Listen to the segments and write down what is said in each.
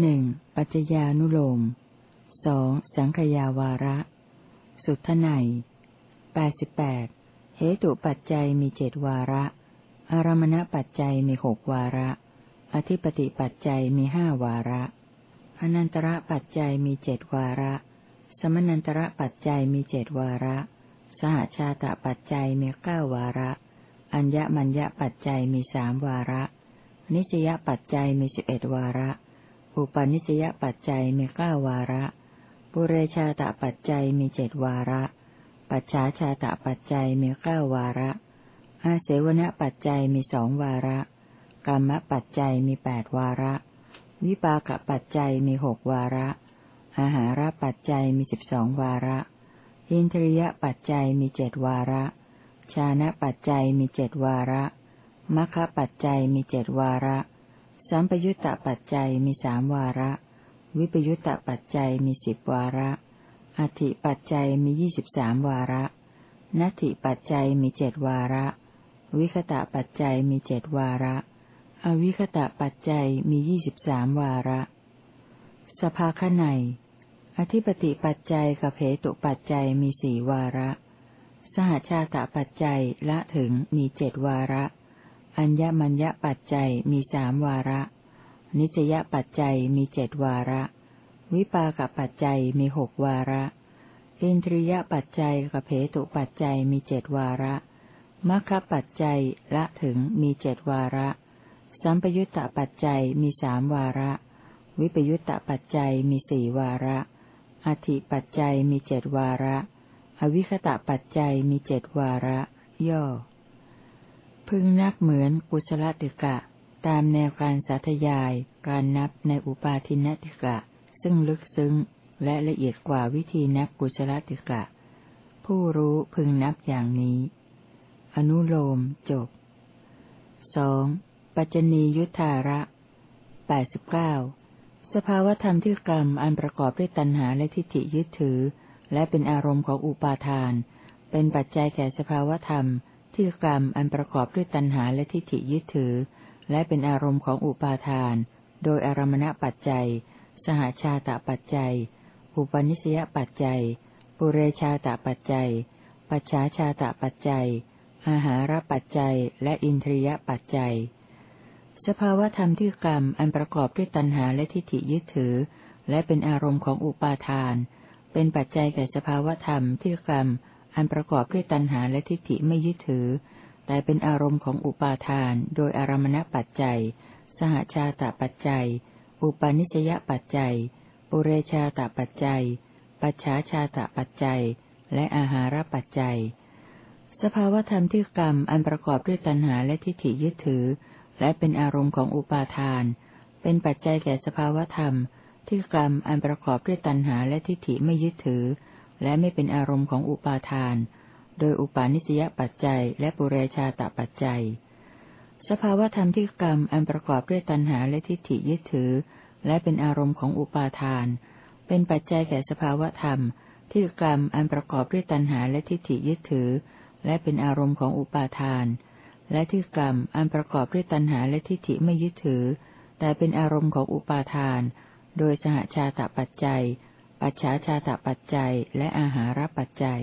หนึ่งปัจจญานุโลมสองสังขยาวาระ สุทไนแปดสิบแปดเหตุปัจจัยมีเจดวาระ อารมณปัจจัยมีหกวาระ อธิปติปัจจัยมีห้าวาระอนันตระปัจจัยมีเจดวาระ สมนันตระปัจจัยมีเจดวาระ สหชาตปัจจัยมีเก้าวาระ อัญญมัญญปัจจัยมีสามวาระ นิสยปัจจัยมีสิบเอ็ดวาระ อุปนิสยปัจจัยมีเก้าวาระ ปุเรชาตปัจจัยมีเจดวาระ ปัจฉาชาตปัจจัยมีเก้าวาระ อาเสวนปัจจัยมีสองวาระ กรรมปัจจัยมีแปดวาระ วิปากปัจจัยมีหกวาระอาหารปัจจัยมีสิบสองวาระ อินทรียปัจจัยมีเจดวาระ ชานะปัจจัยมีเจดวาระมัคคปัจจัยมีเจดวาระ สัมปยุตตปัจจัยมีสามวาระ วิปยุตตปัจจัยมีสิบวาระ อธิปัจจัยมียี่สิบสามวาระ นัตถิปัจจัยมีเจดวาระ วิคตะปัจจัยมีเจดวาระ อวิคตะปัจจัยมียี่สิบสามวาระ สภาขไนอธิปติปัจจัยกับเหตุปัจจัยมีสี่วาระ สหชาตปัจจัยละถึงมีเจดวาระ อัญญมัญญปัจจัยมีสามวาระ นิสยปัจจัยมีเจดวาระ วิปากปัจจัยมีหกวาระ อินทรียปัจจัยกับเพตุปัจจัยมีเจดวาระมัคคปัจจัยละถึงมีเจดวาระ สัมปยุตตปัจจัยมีสามวาระ วิปยุตตปัจจัยมีสี่วาระอธิปัจจัยมีเจดวาระ อวิคตะปัจจัยมีเจดวาระ ย่อ พึงนับเหมือนกุศลติกะ ตามแนวการสาธยาย การนับในอุปาทินติกะ ซึ่งลึกซึ้ง และละเอียดกว่าวิธีนับกุศลติกะ ผู้รู้พึงนับอย่างนี้ อนุโลมจบสองปัจจนียุทธาระแปดสิบเก้าสภาวธรรมที่กรรมอันประกอบด้วยตัณหาและทิฏฐิยึดถือ และเป็นอารมณ์ของอุปาทาน เป็นปัจจัยแก่สภาวธรรม ที่กรรมอันประกอบด้วยตัณหาและทิฏฐิยึดถือ และเป็นอารมณ์ของอุปาทาน โดยอารมณปัจจัย สหชาตปัจจัย อุปนิสยปัจจัย ปุเรชาตปัจจัย ปัจฉาชาตปัจจัย อาหารปัจจัย และอินทรียปัจจัย สภาวธรรมที่กรรมอันประกอบด้วยตัณหาและทิฏฐิยึดถือ และเป็นอารมณ์ของอุปาทาน เป็นปัจจัยแก่สภาวธรรมที่กรรม อันประกอบด้วยตัณหาและทิฏฐิไม่ยึดถือ แต่เป็นอารมณ์ของอุปาทาน โดยอารมณปัจจัย สหชาตปัจจัย อุปาณิสยปัจจัย ปุเรชาตปัจจัย ปัจฉาชาตปัจจัย และอาหารปัจจัย สภาวธรรมที่กรรมอันประกอบด้วยตัณหาและทิฏฐิยึดถือ และเป็นอารมณ์ของอุปาทาน เป็นปัจจัยแก่สภาวธรรมที่กรรมอันประกอบด้วยตัณหาและทิฏฐิไม่ยึดถือ และไม่เป็นอารมณ์ของอุปาทาน โดยอุปาณิสยปัจจัยและปุเรชาตปัจจัย สภาวธรรมที่กรรมอันประกอบด้วยตัณหาและทิฏฐิยึดถือ และเป็นอารมณ์ของอุปาทาน เป็นปัจจัยแก่สภาวธรรม ที่กรรมอันประกอบด้วยตัณหาและทิฏฐิยึดถือ และเป็นอารมณ์ของอุปาทาน และที่กรรมอันประกอบด้วยตัณหาและทิฏฐิไม่ยึดถือ แต่เป็นอารมณ์ของอุปาทาน โดยสหชาตปัจจัย ปัจฉาชาตปัจจัยและอาหารปัจจัย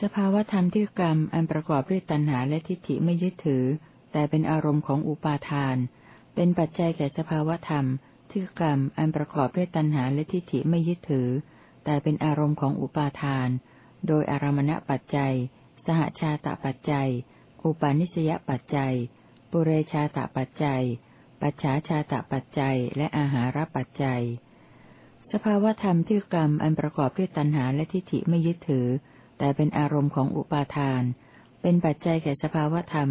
สภาวธรรมที่กรรมอันประกอบด้วยตัณหาและทิฏฐิไม่ยึดถือ แต่เป็นอารมณ์ของอุปาทาน เป็นปัจจัยแก่สภาวธรรมที่กรรมอันประกอบด้วยตัณหาและทิฏฐิไม่ยึดถือ แต่เป็นอารมณ์ของอุปาทาน โดยอารมณปัจจัย สหชาตปัจจัย อุปาณิสยปัจจัย ปุเรชาตปัจจัย ปัจฉาชาตปัจจัย และอาหารปัจจัย สภาวธรรมที่กรรมอันประกอบด้วยตัณหาและทิฏฐิไม่ยึดถือ แต่เป็นอารมณ์ของอุปาทาน เป็นปัจจัยแก่สภาวธรรม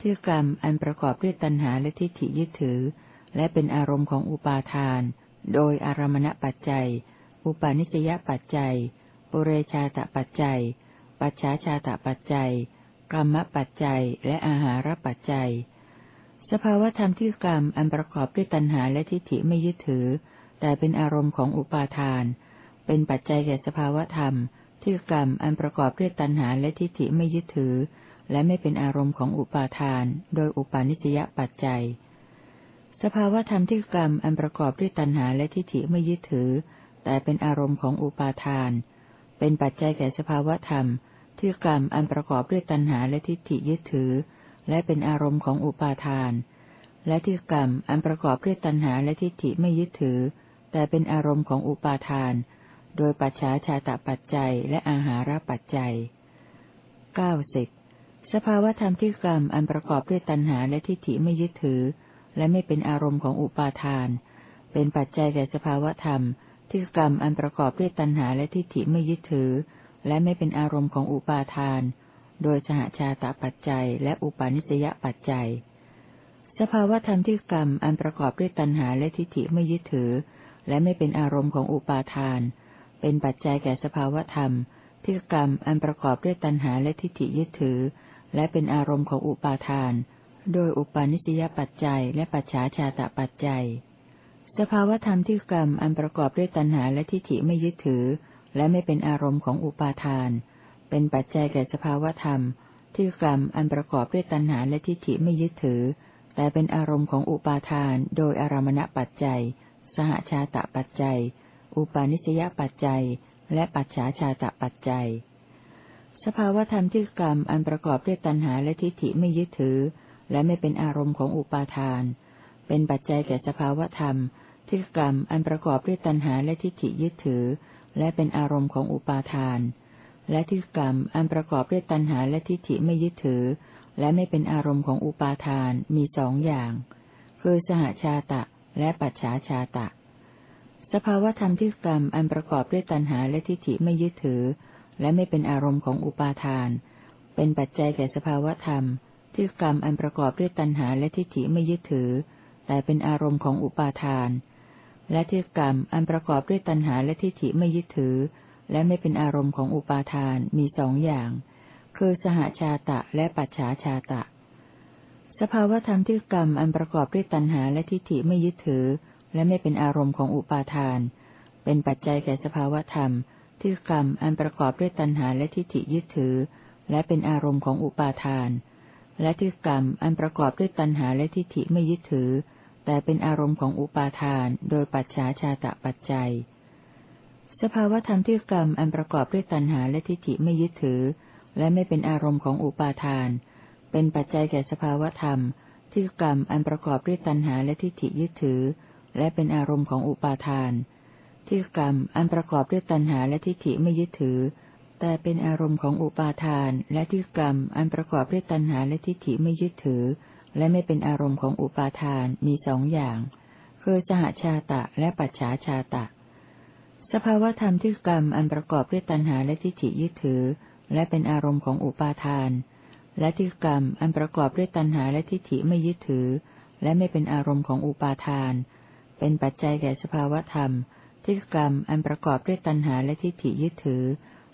ที่กรรมอันประกอบด้วยตัณหาและทิฏฐิยึดถือ และเป็นอารมณ์ของอุปาทาน โดยอารมณปัจจัย อุปาณิสยปัจจัย ปุเรชาตปัจจัย ปัจฉาชาตปัจจัยกรรมปัจจัย และอาหารปัจจัย สภาวธรรมที่กรรมอันประกอบด้วยตัณหาและทิฏฐิไม่ยึดถือ แต่เป็นอารมณ์ของอุปาทาน เป็นปัจจัยแก่สภาวธรรม ที่กรรมอันประกอบด้วยตัณหาและทิฏฐิไม่ยึดถือ และไม่เป็นอารมณ์ของอุปาทาน โดยอุปาณิสยปัจจัยสสภาวธรรมที่กรรมอันประกอบด้วยตัณหาและทิฏฐิไม่ยึดถือ แต่เป็นอารมณ์ของอุปาทาน เป็นปัจจัยแก่สภาวธรรม ที่กรรมอันประกอบด้วยตัณหาและทิฏฐิยึดถือ และเป็นอารมณ์ของอุปาทาน และที่กรรมอันประกอบด้วยตัณหาและทิฏฐิไม่ยึดถือ แต่เป็นอารมณ์ของอุปาทาน โดยปัจฉาชาตปัจจัยและอาหารปัจจัยเก้าสิบสภาวธรรมที่กรรมอันประกอบด้วยตัณหาและทิฏฐิไม่ยึดถือ และไม่เป็นอารมณ์ของอุปาทาน เป็นปัจจัยแก่สภาวธรรม ที่กรรมอันประกอบด้วยตัณหาและทิฏฐิไม่ยึดถือ และไม่เป็นอารมณ์ของอุปาทาน โดยสหชาตปัจจัย และอุปาณิสยปัจจัย สภาวธรรมที่กรรมอันประกอบด้วยตัณหาและทิฏฐิไม่ยึดถือ และไม่เป็นอารมณ์ของอุปาทาน เป็นปัจจัยแก่สภาวธรรม ที่กรรมอันประกอบด้วยตัณหาและทิฏฐิยึดถือ และเป็นอารมณ์ของอุปาทาน โดยอุปาณิสยปัจจัย และปัจฉาชาตะปัจจัย สภาวธรรมที่กรรมอันประกอบด้วยตัณหาและทิฏฐิไม่ยึดถือ และไม่เป็นอารมณ์ของอุปาทาน เป็นปัจจัยแก่สภาวธรรม ที่กรรมอันประกอบด้วยตัณหาและทิฏฐิไม่ยึดถือ แต่เป็นอารมณ์ของอุปาทาน โดยอารมณปัจจัย สหชาตะปัจจัย อุปาณิสยปัจจัย และปัจฉาชาตะปัจจัย สภาวธรรมที่กรรมอันประกอบด้วยตัณหาและทิฏฐิไม่ยึดถือ และไม่เป็นอารมณ์ของอุปาทาน เป็นปัจจัยแก่สภาวธรรมที่กรรมอันประกอบด้วยตัณหาและทิฏฐิยึดถือ และเป็นอารมณ์ของอุปาทาน และที่กรรมอันประกอบด้วยตัณหาและทิฏฐิไม่ยึดถือ และไม่เป็นอารมณ์ของอุปาทานมีสองอย่าง คือสหชาตะ และปัจฉาชาตะ สภาวธรรมที่กรรมอันประกอบด้วยตัณหาและทิฏฐิไม่ยึดถือ และไม่เป็นอารมณ์ของอุปาทาน เป็นปัจจัยแก่สภาวธรรม ที่กรรมอันประกอบด้วยตัณหาและทิฏฐิไม่ยึดถือ แต่เป็นอารมณ์ของอุปาทาน และที่กรรมอันประกอบด้วยตัณหาและทิฏฐิไม่ยึดถือ และไม่เป็นอารมณ์ของอุปาทานมีสองอย่าง คือสหชาตะและปัจฉาชาตะ สภาวธรรมที่กรรมอันประกอบด้วยตัณหาและทิฏฐิไม่ยึดถือ และไม่เป็นอารมณ์ของอุปาทาน เป็นปัจจัยแก่สภาวธรรม ที่กรรมอันประกอบด้วยตัณหาและทิฏฐิยึดถือ และเป็นอารมณ์ของอุปาทาน และที่กรรมอันประกอบด้วยตัณหาและทิฏฐิไม่ยึดถือ แต่เป็นอารมณ์ของอุปาทาน โดยปัจฉาชาตะปัจจัย สภาวธรรมที่กรรมอันประกอบด้วยตัณหาและทิฏฐิไม่ยึดถือ และไม่เป็นอารมณ์ของอุปาทาน เป็นปัจจัยแก่สภาวธรรม ที่กรรมอันประกอบด้วยตัณหาและทิฏฐิยึดถือ และเป็นอารมณ์ของอุปาทาน ที่กรรมอันประกอบด้วยตัณหาและทิฏฐิไม่ยึดถือ แต่เป็นอารมณ์ของอุปาทาน และที่กรรมอันประกอบด้วยตัณหาและทิฏฐิไม่ยึดถือ และไม่เป็นอารมณ์ของอุปาทานมีสองอย่าง คือสหชาตะและปัจฉาชาตะ สภาวธรรมที่กรรมอันประกอบด้วยตัณหาและทิฏฐิยึดถือ และเป็นอารมณ์ของอุปาทาน และที่กรรมอันประกอบด้วยตัณหาและทิฏฐิไม่ยึดถือ และไม่เป็นอารมณ์ของอุปาทาน เป็นปัจจัยแก่สภาวธรรม ที่กรรมอันประกอบด้วยตัณหาและทิฏฐิยึดถือ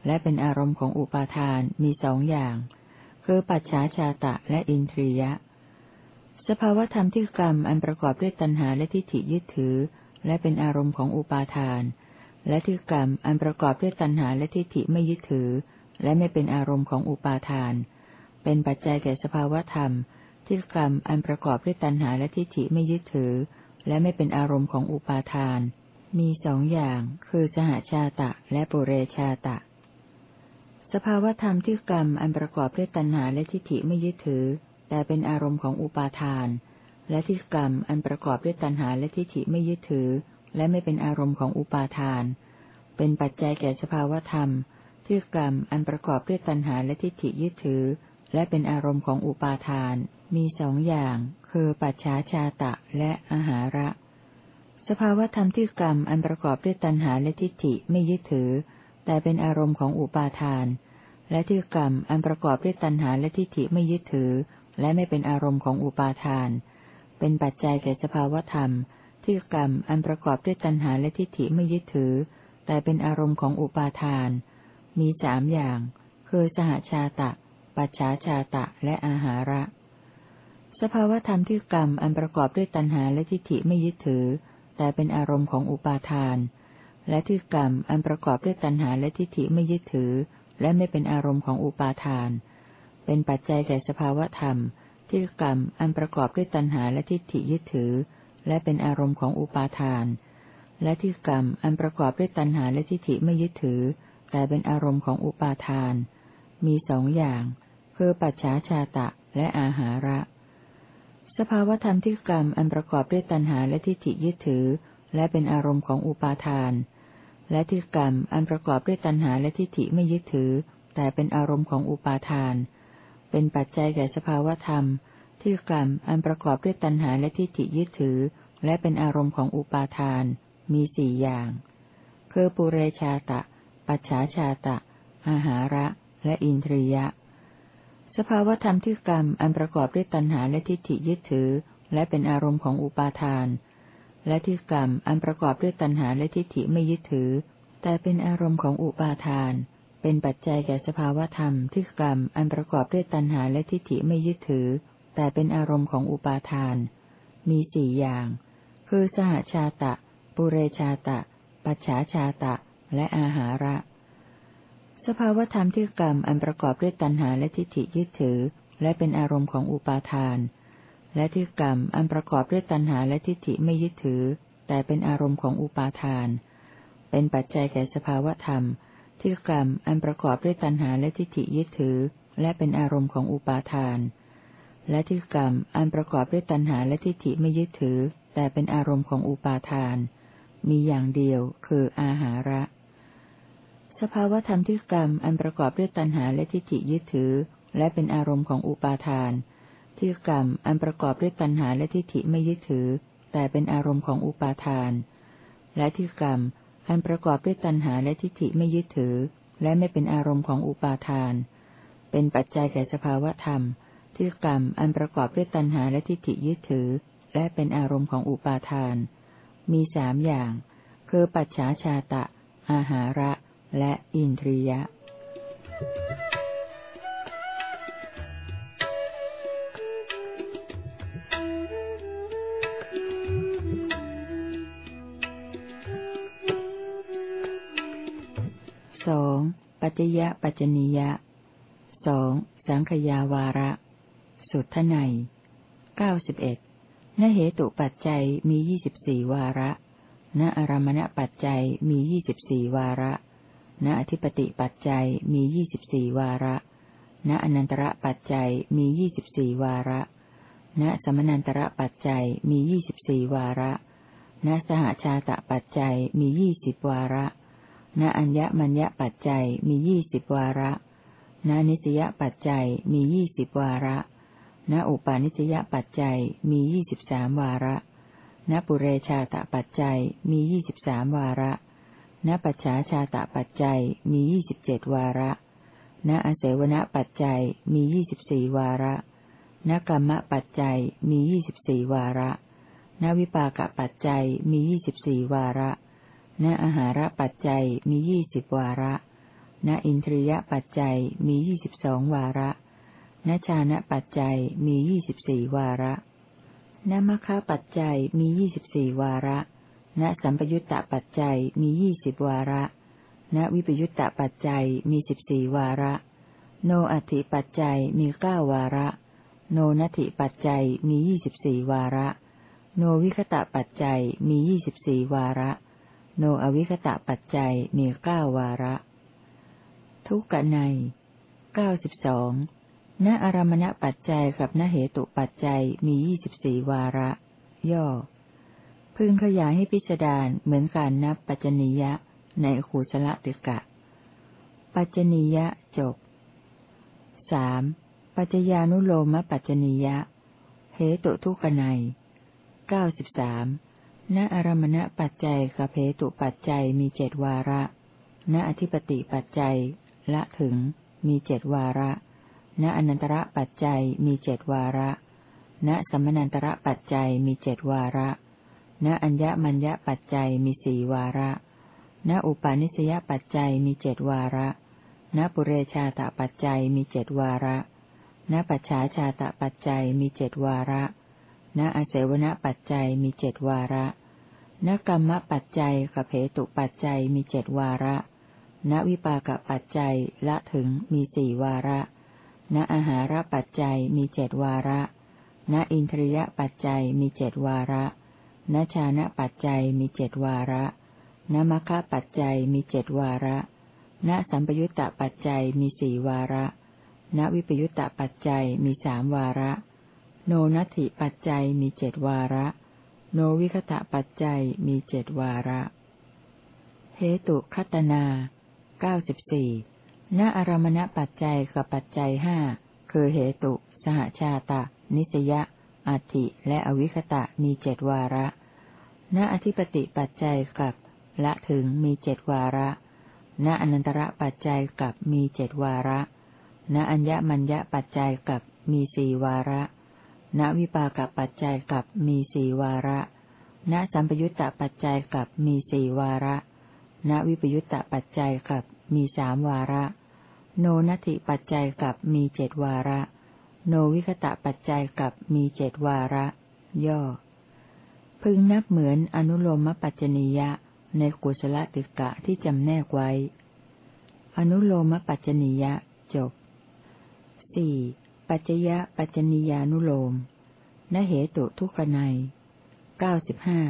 และเป็นอารมณ์ของอุปาทานมีสองอย่าง คือปัจฉาชาตะและอินทรียะ สภาวธรรมที่กรรมอันประกอบด้วยตัณหาและทิฏฐิยึดถือ และเป็นอารมณ์ของอุปาทาน และที่กรรมอันประกอบด้วยตัณหาและทิฏฐิไม่ยึดถือ และไม่เป็นอารมณ์ของอุปาทาน เป็นปัจจัยแก่สภาวธรรม ที่กรรมอันประกอบด้วยตัณหาและทิฏฐิไม่ยึดถือ และไม่เป็นอารมณ์ของอุปาทาน มีสองอย่าง คือสหชาตะและปุเรชาตะ สภาวธรรมที่กรรมอันประกอบด้วยตัณหาและทิฏฐิไม่ยึดถือ แต่เป็นอารมณ์ของอุปาทาน และที่กรรมอันประกอบด้วยตัณหาและทิฏฐิไม่ยึดถือ และไม่เป็นอารมณ์ของอุปาทาน เป็นปัจจัยแก่สภาวธรรมที่กรรมอันประกอบด้วยตัณหาและทิฏฐิยึดถือ และเป็นอารมณ์ของอุปาทาน มีสองอย่าง คือปัจฉาชาตะและอาหาระ สภาวธรรมที่กรรมอันประกอบด้วยตัณหาและทิฏฐิไม่ยึดถือ แต่เป็นอารมณ์ของอุปาทาน และที่กรรมอันประกอบด้วยตัณหาและทิฏฐิไม่ยึดถือ และไม่เป็นอารมณ์ของอุปาทาน เป็นปัจจัยแก่สภาวธรรม ที่กรรมอันประกอบด้วยตัณหาและทิฏฐิไม่ยึดถือ แต่เป็นอารมณ์ของอุปาทาน มีสามอย่าง คือสหชาตะ ปัจฉาชาตะและอาหาระ สภาวธรรมที่กรรมอันประกอบด้วยตัณหาและทิฏฐิไม่ยึดถือ แต่เป็นอารมณ์ของอุปาทาน และที่กรรมอันประกอบด้วยตัณหาและทิฏฐิไม่ยึดถือ และไม่เป็นอารมณ์ของอุปาทาน เป็นปัจจัยแก่สภาวธรรม ที่กรรมอันประกอบด้วยตัณหาและทิฏฐิยึดถือ และเป็นอารมณ์ของอุปาทาน และที่กรรมอันประกอบด้วยตัณหาและทิฏฐิไม่ยึดถือแต่เป็นอารมณ์ของอุปาทาน มีสองอย่าง คือปัจฉาชาตะและอาหาระ สภาวธรรมที่กรรมอันประกอบด้วยตัณหาและทิฏฐิยึดถือ และเป็นอารมณ์ของอุปาทาน และที่กรรมอันประกอบด้วยตัณหาและทิฏฐิไม่ยึดถือ แต่เป็นอารมณ์ของอุปาทาน เป็นปัจจัยแก่สภาวธรรม ที่กรรมอันประกอบด้วยตัณหาและทิฏฐิยึดถือ และเป็นอารมณ์ของอุปาทาน มีสี่อย่าง คือปุเรชาตะ ปัจฉาชาตะอาหาระ และอินทรียะ สภาวธรรมที่กรรมอันประกอบด้วยตัณหาและทิฏฐิยึดถือ และเป็นอารมณ์ของอุปาทาน และที่กรรมอันประกอบด้วยตัณหาและทิฏฐิไม่ยึดถือ แต่เป็นอารมณ์ของอุปาทาน เป็นปัจจัยแก่สภาวธรรมที่กรรมอันประกอบด้วยตัณหาและทิฏฐิไม่ยึดถือ แต่เป็นอารมณ์ของอุปาทาน มีสี่อย่าง คือสหชาตะ ปุเรชาตะ ปัจฉาชาตะ และอาหาระ สภาวธรรมที่กรรมอันประกอบด้วยตัณหาและทิฏฐิยึดถือ และเป็นอารมณ์ของอุปาทาน และที่กรรมอันประกอบด้วยตัณหาและทิฏฐิไม่ยึดถือ แต่เป็นอารมณ์ของอุปาทาน เป็นปัจจัยแก่สภาวธรรม ที่กรรมอันประกอบด้วยตัณหาและทิฏฐิยึดถือ และเป็นอารมณ์ของอุปาทาน และที่กรรมอันประกอบด้วยตัณหาและทิฏฐิไม่ยึดถือ แต่เป็นอารมณ์ของอุปาทาน มีอย่างเดียวคืออาหาระ สภาวธรรมที่กรรมอันประกอบด้วยตัณหาและทิฏฐิยึดถือ และเป็นอารมณ์ของอุปาทาน ที่กรรมอันประกอบด้วยตัณหาและทิฏฐิไม่ยึดถือ แต่เป็นอารมณ์ของอุปาทาน และที่กรรมอันประกอบด้วยตัณหาและทิฏฐิไม่ยึดถือ และไม่เป็นอารมณ์ของอุปาทาน เป็นปัจจัยแก่สภาวธรรม ที่กรรมอันประกอบด้วยตัณหาและทิฏฐิยึดถือ และเป็นอารมณ์ของอุปาทาน มีสามอย่าง คือปัจฉาชาตะ อาหาระ และอินทรียะสองปัจจยะปัจจนิยะสองสังขยาวาระ สุทไนเก้าสิบเอ็ดนเหตุปัจจัยมียี่สิบสี่วาระ ณอารมณปัจจัยมียี่สิบสี่วาระ ณอธิปติปัจจัยมียี่สิบสี่วาระ ณอนันตระปัจจัยมียี่สิบสี่วาระ ณสมนันตระปัจจัยมียี่สิบสี่วาระ ณสหชาตปัจจัยมียี่สิบวาระ ณอัญญมัญญปัจจัยมียี่สิบวาระณนิสยปัจจัยมียี่สิบวาระ ณอุปาณิสยปัจจัยมียี่สิบสามวาระ ณปุเรชาตปัจจัยมียี่สิบสามวาระ ณปัจฉาชาตะปัจจัยมียี่สิบเจ็ดวาระ ณอเสวนปัจจัยมียี่สิบสี่วาระ ณกรรมปัจจัยมียี่สิบสี่วาระ ณวิปากปัจจัยมียี่สิบสี่วาระ ณอาหารปัจจัยมียี่สิบวาระ ณอินทรียปัจจัยมียี่สิบสองวาระณชานะปัจจัยมียี่สิบสี่วาระณมคคปัจจัยมียี่สิบสี่วาระ ณสัมปยุตตปัจจัยมียี่สิบวาระ ณวิปยุตตปัจจัยมีสิบสี่วาระ โนอัติปัจจัยมีเก้าวาระ โนนัตถิปัจจัยมียี่สิบสี่วาระ โนวิคตะปัจจัยมียี่สิบสี่วาระ โนอวิคตะปัจจัยมีเก้าวาระ ทุกกะในเก้าสิบสองณอารมณปัจจัยกับณเหตุปัจจัยมียี่สิบสี่วาระ ย่อ พึงขยายให้พิจารณาเหมือนการนับปัจจนิยะในขูสละติกะ ปัจจนิยะจบสามปัจจญานุโลมปัจจนิยะเหตุทุกนัยเก้าสิบสามณอารมณปัจจัยกับเหตุปัจจัยมีเจดวาระ ณอธิปติปัจจัย ละถึงมีเจดวาระ ณอนันตระปัจจัยมีเจดวาระ ณสมนันตระปัจจัยมีเจดวาระ ณอัญญมัญญปัจจัยมีสี่วาระ ณอุปาณิสยปัจจัยมีเจดวาระ ณปุเรชาตปัจจัยมีเจดวาระ ณปัจฉาชาตปัจจัยมีเจดวาระ ณอเสวนปัจจัยมีเจดวาระ ณกรรมปัจจัยกับเหตุปัจจัยมีเจดวาระ ณวิปากปัจจัยละถึงมีสี่วาระ ณอาหารปัจจัยมีเจดวาระ ณอินทรียปัจจัยมีเจดวาระ ณชานะปัจจัยมีเจ็ดวาระณมัคคะปัจจัยมีเจ็ดวาระ ณสัมปยุตตปัจจัยมีสี่วาระ ณวิปยุตตปัจจัยมีสามวาระ โนนัตถิปัจจัยมีเจ็ดวาระ โนวิคตะปัจจัยมีเจ็ดวาระเหตุคัตนาเก้าสิบสี่ณอารมณปัจจัยกับปัจจัยห้าคือเหตุ สหชาตะ นิสยะอัติและอวิคตะมีเจ็ดวาระ ณอธิปติปัจจัยกับละถึงมีเจ็ดวาระ ณอนันตระปัจจัยกับมีเจ็ดวาระ ณอัญญมัญญปัจจัยกับมีสี่วาระ ณวิปากปัจจัยกับมีสี่วาระ ณสัมปยุตตปัจจัยกับมีสี่วาระ ณวิปยุตตปัจจัยกับมีสามวาระ โนนัติปัจจัยกับมีเจ็ดวาระ โนวิคตะปัจจัยกับมีเจ็ดวาระ ย่อ พึงนับเหมือนอนุโลมปัจจนิยะ ในกุศลติกะที่จำแนกไว้ อนุโลมปัจจนิยะจบสี่ปัจจยะปัจจนิยานุโลมนเหตุทุกนัยเก้าสิบห้า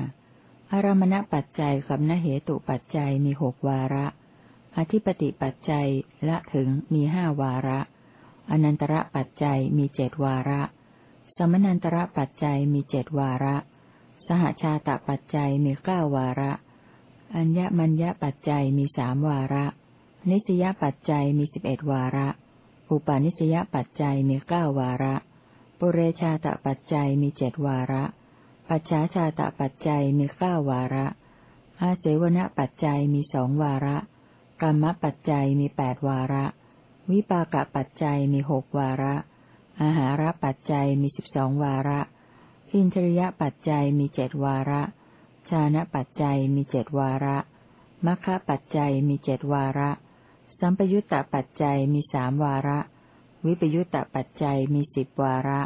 อารมณปัจจัยกับนเหตุปัจจัยมีหกวาระ อธิปติปัจจัยละถึงมีห้าวาระ อนันตระปัจจัยมีเจดวาระ สมนันตระปัจจัยมีเจดวาระ สหชาตปัจจัยมีเก้าวาระ อัญญมัญญปัจจัยมีสามวาระ นิสยปัจจัยมีสิบเอ็ดวาระ อุปาณิสยปัจจัยมีเก้าวาระ ปุเรชาตปัจจัยมีเจ็ดวาระ ปัจฉาชาตปัจจัยมีเก้าวาระ อาเสวนปัจจัยมีสองวาระ กรรมปัจจัยมีแปดวาระ วิปากปัจจัยมีหกวาระ อาหารปัจจัยมีสิบสองวาระ อินทริยปัจจัยมีเจ็ดวาระ ชานะปัจจัยมีเจดวาระมัคคะปัจจัยมีเจดวาระ สัมปยุตตปัจจัยมีสามวาระ วิปยุตตปัจจัยมีสิบวาระ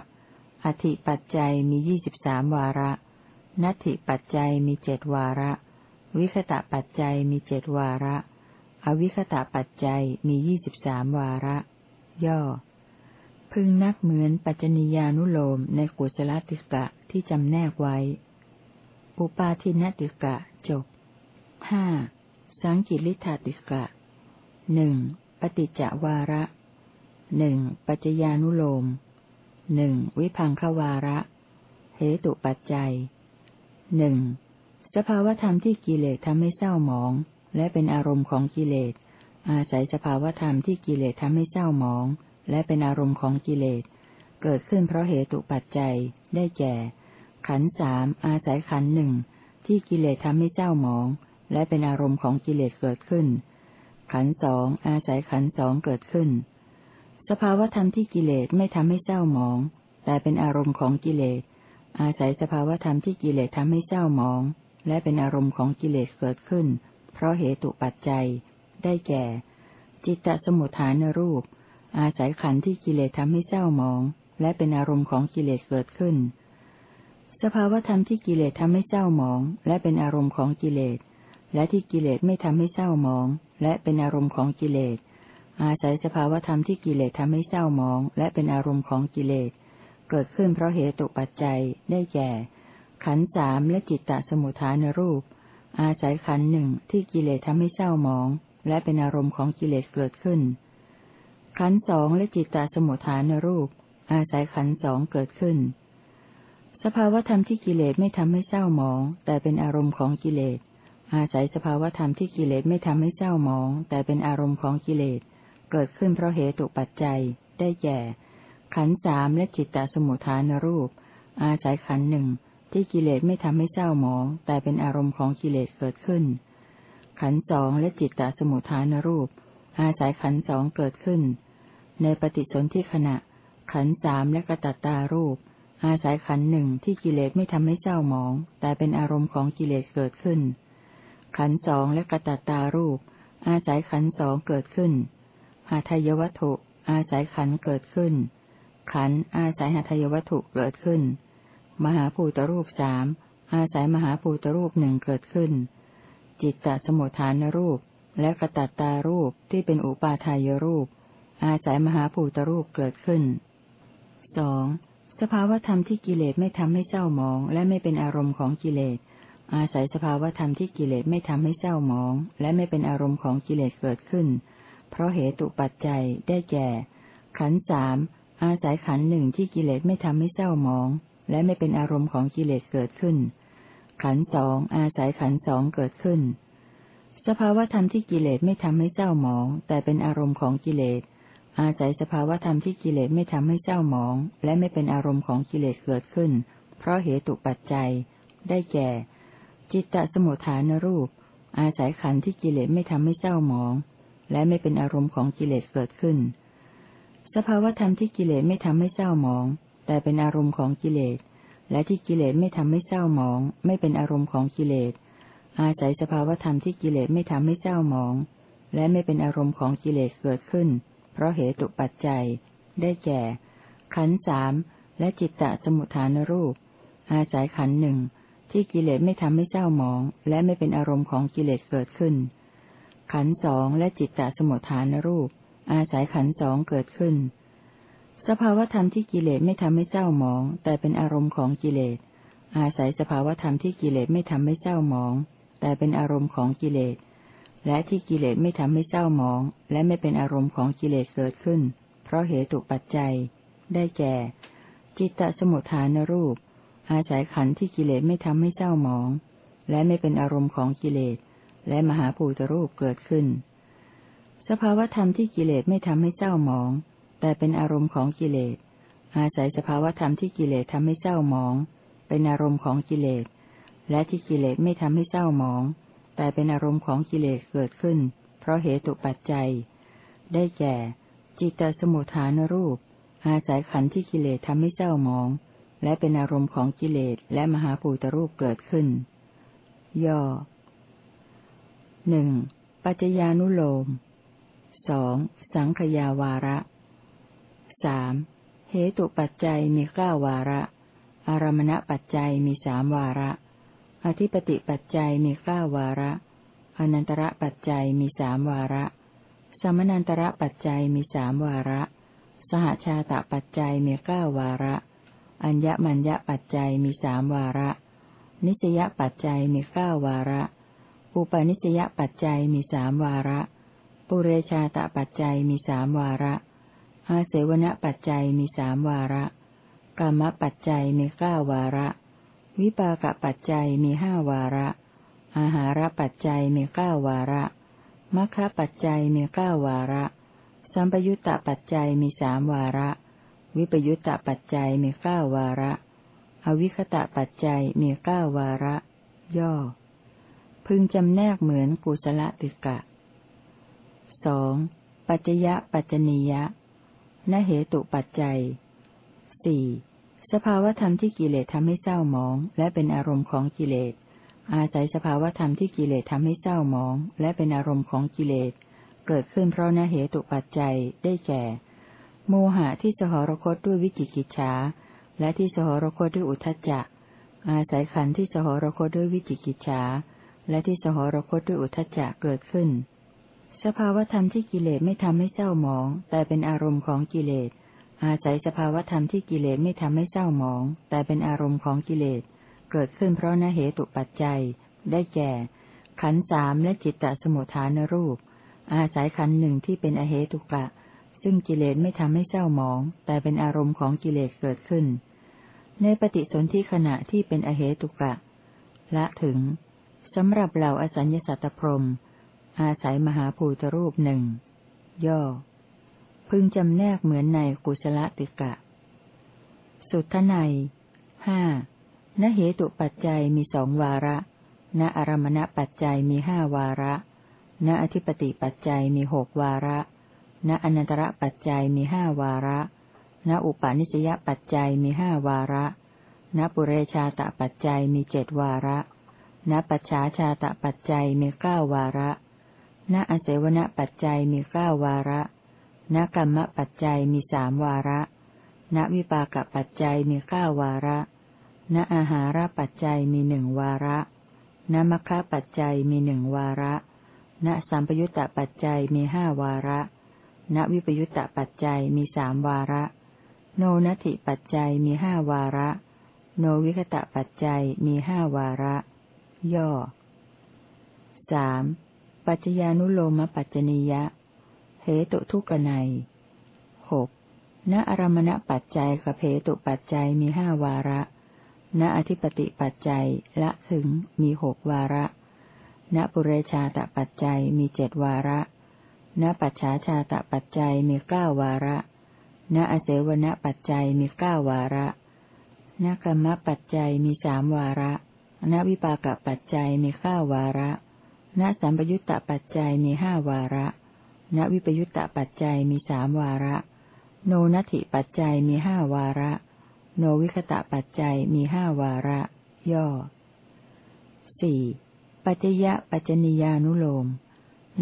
อธิปัจจัยมียี่สิบสามวาระ นัตถิปัจจัยมีเจดวาระ วิคตะปัจจัยมีเจดวาระ อวิคตะปัจจัยมียี่สิบสามวาระ ย่อ พึงนับเหมือนปัจจนิยานุโลมในกุศลติกะที่จำแนกไว้ อุปาทินติกะจบห้าสังกิริธาติกะหนึ่งปฏิจจวาระหนึ่งปัจจญานุโลมหนึ่งวิพังควาระ เหตุปัจจัยหนึ่งสภาวธรรมที่กิเลสทำให้เศร้าหมอง และเป็นอารมณ์ของกิเลส อาศัยสภาวธรรมที่กิเลสทำให้เศร้าหมอง และเป็นอารมณ์ของกิเลส เกิดขึ้นเพราะเหตุปัจจัย ได้แก่ ขันสามอาศัยขันหนึ่งที่กิเลสทำให้เจ้าหมอง และเป็นอารมณ์ของกิเลสเกิดขึ้น ขันสองอาศัยขันสองเกิดขึ้น สภาวธรรมที่กิเลสไม่ทำให้เจ้าหมอง แต่เป็นอารมณ์ของกิเลส อาศัยสภาวธรรมที่กิเลสทำให้เจ้าหมอง และเป็นอารมณ์ของกิเลสเกิดขึ้น เพราะเหตุปัจจัย ได้แก่ จิตตสมุทฐานรูป อาศัยขันที่กิเลสทำให้เจ้าหมอง และเป็นอารมณ์ของกิเลสเกิดขึ้น สภาวธรรมที่กิเลสทำให้เศร้าหมอง และเป็นอารมณ์ของกิเลส และที่กิเลสไม่ทำให้เศร้าหมอง และเป็นอารมณ์ของกิเลส อาศัยสภาวธรรมที่กิเลสทำให้เศร้าหมอง และเป็นอารมณ์ของกิเลส เกิดขึ้นเพราะเหตุปัจจัยได้แก่ ขันสามและจิตตสมุทฐานรูป อาศัยขันหนึ่งที่กิเลสทำให้เศร้าหมอง และเป็นอารมณ์ของกิเลสเกิดขึ้น ขันสองและจิตตสมุทฐานรูป อาศัยขันสองเกิดขึ้น สภาวธรรมที่กิเลสไม่ทำให้เศร้าหมอง แต่เป็นอารมณ์ของกิเลส อาศัยสภาวธรรมที่กิเลสไม่ทำให้เศร้าหมอง แต่เป็นอารมณ์ของกิเลส เกิดขึ้นเพราะเหตุปัจจัย ได้แก่ ขันสามและจิตตสมุทฐานรูป อาศัยขันหนึ่งที่กิเลสไม่ทำให้เศร้าหมอง แต่เป็นอารมณ์ของกิเลสเกิดขึ้น ขันสองและจิตตสมุทฐานรูป อาศัยขันสองเกิดขึ้น ในปฏิสนธิขณะ ขันสามและกระตัตตารูป อาศัยขันหนึ่งที่กิเลสไม่ทำให้เศร้าหมอง แต่เป็นอารมณ์ของกิเลสเกิดขึ้น ขันสองและกระตัตตารูป อาศัยขันสองเกิดขึ้นหาทายวัตถุอาศัยขันเกิดขึ้น ขันอาศัยหาทายวัตถุเกิดขึ้น มหาภูตรูปสามอาศัยมหาภูตรูปหนึ่งเกิดขึ้น จิตตสมุทฐานรูป และกระตัตตารูปที่เป็นอุปาทายรูป อาศัยมหาภูตรูปเกิดขึ้นสองสภาวธรรมที่กิเลสไม่ทำให้เศร้าหมอง และไม่เป็นอารมณ์ของกิเลส อาศัยสภาวธรรมที่กิเลสไม่ทำให้เศร้าหมอง และไม่เป็นอารมณ์ของกิเลสเกิดขึ้น เพราะเหตุปัจจัยได้แก่ ขันสามอาศัยขันหนึ่งที่กิเลสไม่ทำให้เศร้าหมอง และไม่เป็นอารมณ์ของกิเลสเกิดขึ้น ขันสองอาศัยขันสองเกิดขึ้น สภาวธรรมที่กิเลสไม่ทำให้เศร้าหมอง แต่เป็นอารมณ์ของกิเลส อาศัยสภาวธรรมที่กิเลสไม่ทำให้เจ้าหมอง และไม่เป็นอารมณ์ของกิเลสเกิดขึ้น เพราะเหตุปัจจัย ได้แก่ จิตตสมุทฐานรูป อาศัยขันธ์ที่กิเลสไม่ทำให้เจ้าหมอง และไม่เป็นอารมณ์ของกิเลสเกิดขึ้น สภาวธรรมที่กิเลสไม่ทำให้เจ้าหมอง แต่เป็นอารมณ์ของกิเลส และที่กิเลสไม่ทำให้เจ้าหมอง ไม่เป็นอารมณ์ของกิเลส อาศัยสภาวธรรมที่กิเลสไม่ทำให้เจ้าหมอง และไม่เป็นอารมณ์ของกิเลสเกิดขึ้น เพราะเหตุปัจจัย ได้แก่ ขันสามและจิตตสมุทฐานรูป อาศัยขันหนึ่งที่กิเลสไม่ทำให้เจ้าหมอง และไม่เป็นอารมณ์ของกิเลสเกิดขึ้น ขันสองและจิตตสมุทฐานรูป อาศัยขันสองเกิดขึ้น สภาวธรรมที่กิเลสไม่ทำให้เจ้าหมอง แต่เป็นอารมณ์ของกิเลส อาศัยสภาวธรรมที่กิเลสไม่ทำให้เจ้าหมอง แต่เป็นอารมณ์ของกิเลส และที่กิเลสไม่ทำให้เศร้าหมอง และไม่เป็นอารมณ์ของกิเลสเกิดขึ้น เพราะเหตุปัจจัย ได้แก่ จิตตสมุทฐานรูป อาศัยขันธ์ที่กิเลสไม่ทำให้เศร้าหมอง และไม่เป็นอารมณ์ของกิเลส และมหาภูตรูปเกิดขึ้น สภาวธรรมที่กิเลสไม่ทำให้เศร้าหมอง แต่เป็นอารมณ์ของกิเลส อาศัยสภาวธรรมที่กิเลสทำให้เศร้าหมอง เป็นอารมณ์ของกิเลส และที่กิเลสไม่ทำให้เศร้าหมอง แต่เป็นอารมณ์ของกิเลสเกิดขึ้น เพราะเหตุปัจจัย ได้แก่ จิตตสมุทฐานรูป อาศัยขันธ์ที่กิเลสทำให้เศร้าหมอง และเป็นอารมณ์ของกิเลสและมหาภูตรูปเกิดขึ้น ย่อหนึ่งปัจจญานุโลมสองสังขยาวาระสามเหตุปัจจัยมีเก้าวาระ อารมณปัจจัยมีสามวาระ อธิปติปัจจัยมีเก้าวาระ อนันตระปัจจัยมีสามวาระ สมนันตระปัจจัยมีสามวาระ สหชาตปัจจัยมีเก้าวาระ อัญญมัญญปัจจัยมีสามวาระ นิสยปัจจัยมีเก้าวาระ อุปนิสยปัจจัยมีสามวาระ ปุเรชาตปัจจัยมีสามวาระอาเสวนปัจจัยมีสามวาระกรรมปัจจัยมีเก้าวาระ วิปากปัจจัยมีห้าวาระ อาหารปัจจัยมีเก้าวาระมัคคะปัจจัยมีเก้าวาระ สัมปยุตตปัจจัยมีสามวาระ วิปยุตตปัจจัยมีเก้าวาระ อวิคตะปัจจัยมีเก้าวาระ ย่อ พึงจำแนกเหมือนกุศลติกะสองปัจจยะปัจจนียะนเหตุปัจจัยสี่ สภาวธรรมที่กิเลสทำให้เศร้าหมอง และเป็นอารมณ์ของกิเลส อาศัยสภาวธรรมที่กิเลสทำให้เศร้าหมอง และเป็นอารมณ์ของกิเลส เกิดขึ้นเพราะนเหตุปัจจัยได้แก่ โมหะที่สหรคตด้วยวิจิกิจฉาและที่สหรคตด้วยอุทจจะ อาศัยขันธ์ที่สหรคตด้วยวิจิกิจฉาและที่สหรคตด้วยอุทจจะเกิดขึ้น สภาวธรรมที่กิเลสไม่ทำให้เศร้าหมอง แต่เป็นอารมณ์ของกิเลส อาศัยสภาวธรรมที่กิเลสไม่ทำให้เศร้าหมอง แต่เป็นอารมณ์ของกิเลส เกิดขึ้นเพราะนเหตุปัจจัย ได้แก่ ขันสามและจิตตสมุทฐานรูป อาศัยขันหนึ่งที่เป็นอเหตุกะ ซึ่งกิเลสไม่ทำให้เศร้าหมอง แต่เป็นอารมณ์ของกิเลสเกิดขึ้น ในปฏิสนธิขณะที่เป็นอเหตุกะ ละถึงสำหรับเหล่าอสัญญสัตตพรมอาศัยมหาภูตรูปหนึ่งย่อ พึงจำแนกเหมือนในกุศลติกะ สุทไนห้านเหตุปัจจัยมีสองวาระ ณอารมณปัจจัยมีห้าวาระ ณอธิปติปัจจัยมีหกวาระ ณอนันตระปัจจัยมีห้าวาระ ณอุปาณิสยปัจจัยมีห้าวาระ ณปุเรชาตปัจจัยมีเจดวาระ ณปัจฉาชาตปัจจัยมีเก้าวาระ ณอเสวนปัจจัยมีเก้าวาระ ณกรรมปัจจัยมีสามวาระ ณวิปากปัจจัยมีเก้าวาระ ณอาหารปัจจัยมีหนึ่งวาระ ณมัคคะปัจจัยมีหนึ่งวาระ ณสัมปยุตตปัจจัยมีห้าวาระ ณวิปยุตตปัจจัยมีสามวาระ โนนัตถิปัจจัยมีห้าวาระ โนวิคตะปัจจัยมีห้าวาระ ย่อสามปัจจญานุโลมปัจจนิยะ เหตุทุกนัยหกณอารมณปัจจัยกับเหตุปัจจัยมีห้าวาระ ณอธิปติปัจจัยละถึงมีหกวาระ ณปุเรชาตปัจจัยมีเจ็ดวาระ ณปัจฉาชาตปัจจัยมีเก้าวาระ ณอเสวนปัจจัยมีเก้าวาระณกรรมปัจจัยมีสามวาระ ณวิปากปัจจัยมีเก้าวาระ ณสัมปยุตตปัจจัยมีห้าวาระ ณวิปยุตตปัจจัยมีสามวาระ โนนัตถิปัจจัยมีห้าวาระ โนวิคตะปัจจัยมีห้าวาระ ย่อสี่ปัจจยะปัจจนิยานุโลม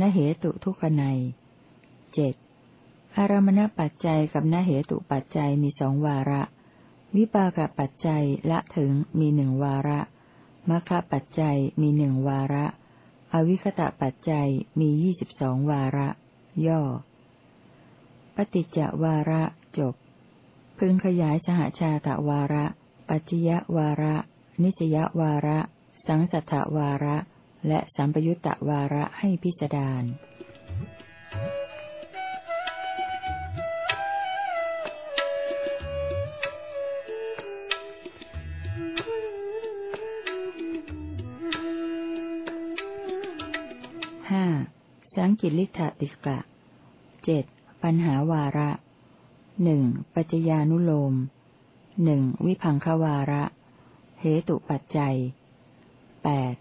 นเหตุทุกนัยเจ็ดอารมณปัจจัยกับนเหตุปัจจัยมีสองวาระ วิปากปัจจัยละถึงมีหนึ่งวาระมัคปัจจัยมีหนึ่งวาระ อวิคตะปัจจัยมียี่สิบสองวาระ ย่อ ปฏิจจวาระจบ พึงขยายสหชาตวาระ ปัจจยวาระ นิจยวาระ สังสัทธวาระ และสัมปยุตตวาระให้พิจารณา กิริธาติสกะเจ็ดปัญหาวาระหนึ่งปัจจญานุโลมหนึ่งวิพังควาระ เหตุปัจจัยแปด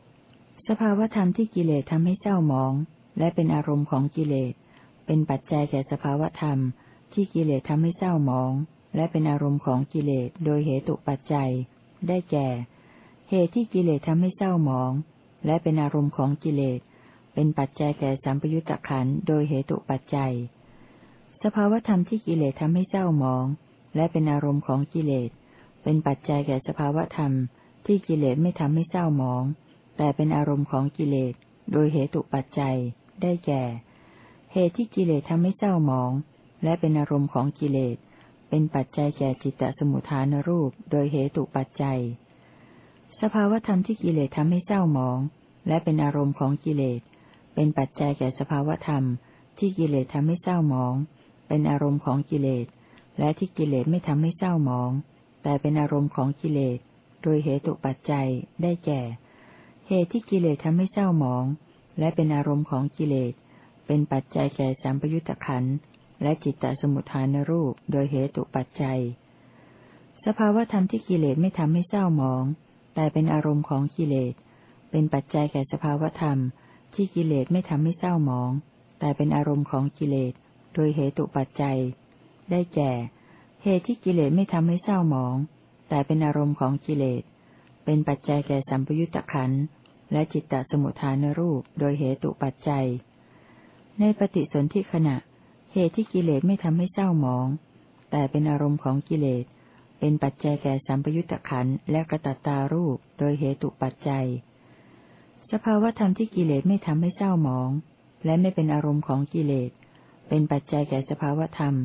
สภาวธรรมที่กิเลสทำให้เศร้าหมอง และเป็นอารมณ์ของกิเลส เป็นปัจจัยแก่สภาวธรรม ที่กิเลสทำให้เศร้าหมอง และเป็นอารมณ์ของกิเลส โดยเหตุปัจจัย ได้แก่ เหตุที่กิเลสทำให้เศร้าหมอง และเป็นอารมณ์ของกิเลส เป็นปัจจัยแก่สัมปยุตตะขันโดยเหตุปัจจัย สภาวธรรมที่กิเลสทำให้เศร้าหมอง และเป็นอารมณ์ของกิเลส เป็นปัจจัยแก่สภาวธรรม ที่กิเลสไม่ทำให้เศร้าหมอง แต่เป็นอารมณ์ของกิเลส โดยเหตุปัจจัย ได้แก่ เหตุที่กิเลสทำให้เศร้าหมอง และเป็นอารมณ์ของกิเลส เป็นปัจจัยแก่จิตตสมุทฐานรูป โดยเหตุปัจจัย สภาวธรรมที่กิเลสทำให้เศร้าหมองและเป็นอารมณ์ของกิเลส เป็นปัจจัยแก่สภาวธรรม ที่กิเลสทำให้เศร้าหมอง เป็นอารมณ์ของกิเลส และที่กิเลสไม่ทำให้เศร้าหมอง แต่เป็นอารมณ์ของกิเลส โดยเหตุปัจจัยได้แก่ เหตุที่กิเลสทำให้เศร้าหมอง และเป็นอารมณ์ของกิเลส เป็นปัจจัยแก่สัมปยุตตะขันและจิตตสมุทฐานรูป โดยเหตุปัจจัย สภาวธรรมที่กิเลสไม่ทำให้เศร้าหมอง แต่เป็นอารมณ์ของกิเลส เป็นปัจจัยแก่สภาวธรรม ที่กิเลสไม่ทำให้เศร้าหมอง แต่เป็นอารมณ์ของกิเลส โดยเหตุปัจจัย ได้แก่ เหตุที่กิเลสไม่ทำให้เศร้าหมอง แต่เป็นอารมณ์ของกิเลส เป็นปัจจัยแก่สัมปยุตตะขันและจิตตสมุทฐานรูป โดยเหตุปัจจัย ในปฏิสนธิขณะ เหตุที่กิเลสไม่ทำให้เศร้าหมอง แต่เป็นอารมณ์ของกิเลส เป็นปัจจัยแก่สัมปยุตตะขันและกระตัตตารูป โดยเหตุปัจจัย สภาวธรรมที่กิเลสไม่ทำให้เศร้าหมอง และไม่เป็นอารมณ์ของกิเลส เป็นปัจจัยแก่สภาวธรรม